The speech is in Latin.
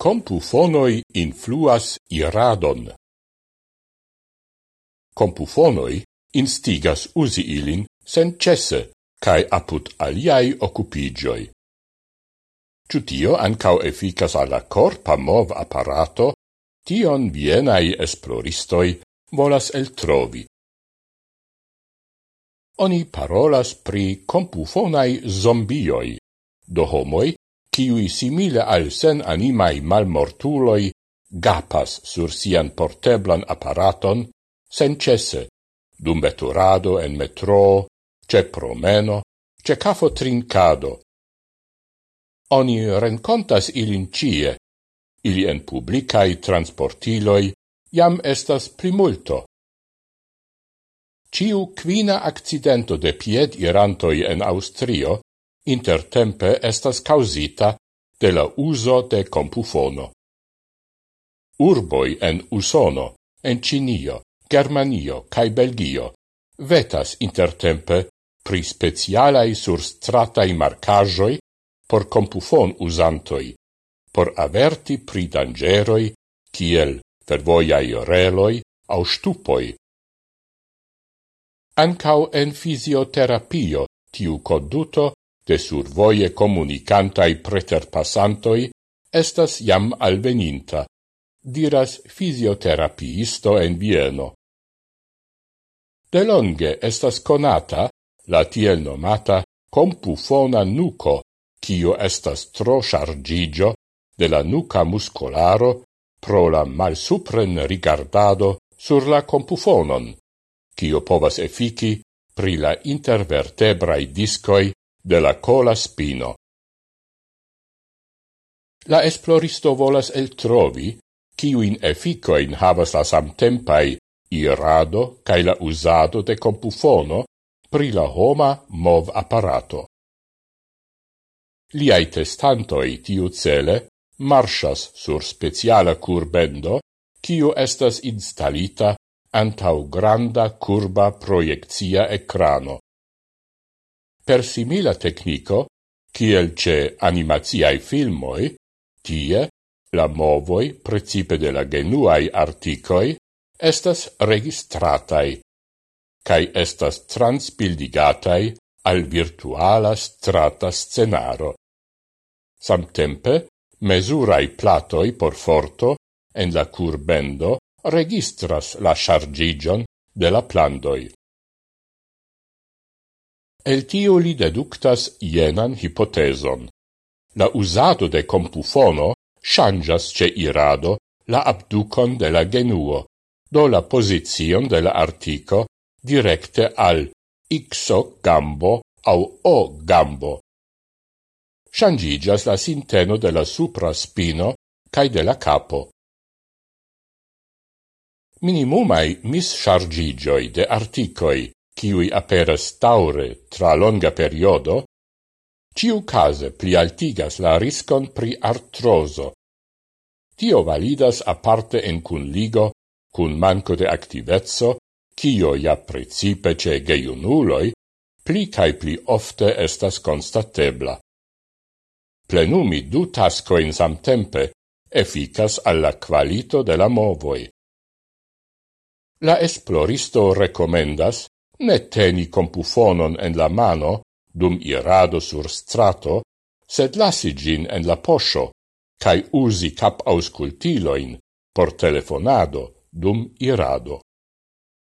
Compufonoi influas iradon. Compufonoi instigas usi ilin sen cesse, cae apud aliai occupigioi. Ciutio ancau efficas alla corpa mov apparato, tion vienai esploristoi volas el trovi. Oni parolas pri compufonai zombioi, do homoi kiui simile al sen animai malmortuloi gapas sur sian porteblan apparaton sen cesse, dum veturado en metro, ce promeno, ce cafo trincado. Oni rencontas ilin cie, ili en publicai transportiloi jam estas primulto. Ciu quina accidento de pied irantoi en Austrio intertempe estas causita de la uso de compufono. Urboi en Usono, en Cinio, Germanio cae Belgio vetas intertempe pri specialai surstratai marcajoi por compufon usantoi, por averti pri dangeroi, kiel fervoiai reloi au stupoi. Ancau en fisioterapio tiu conduto de survoie comunicantai preterpassantoi estas jam alveninta, diras fisioterapiisto en Vieno. Delonge estas conata la tiel nomata compufona nuco, cio estas tro chargigio de la nuca muscolaro pro la malsupren rigardado sur la compufonon, cio povas efiki pri la intervertebrai discoi de la cola spino. La esploristo volas el trovi ciuin efficoin havas la samtempai irado cae la usado de compufono pri la homa mov apparato. Liai testantoi tiu cele marshas sur speciala curbendo kiu estas instalita antau granda curba proiectia ecrano. Per simila tecnico, kiel ce animaziai filmoi, tie la movoi, precipe de la genuai articoi, estas registratai, cae estas transpildigatai al virtuala strata scenaro. Samtempe, mesurai platoi por forto en la curbendo registras la chargigion de la plandoi. El tio li deductas jenan hipoteson. La usado de compufono changas ce irado la abducon de la genuo, do la posizion de la artico directe al xo gambo au o gambo. Changigas la sinteno de la supra spino cae de la capo. Minimumai mischargigioi de articoi kiui aperas taure tra longa periodo, ciu case pli altigas la riscon pri artroso. Tio validas aparte en cun ligo, cun manco de activezzo, cio ja principe ce geiunuloi, pli cae pli ofte estas constatebla. Plenumi du tascoin samtempe efficas alla qualito de la movoi. La esploristo recomendas ne teni compufonon en la mano dum irado sur strato, sed lasi gin en la posho, cae usi cap auscultiloin por telefonado dum irado.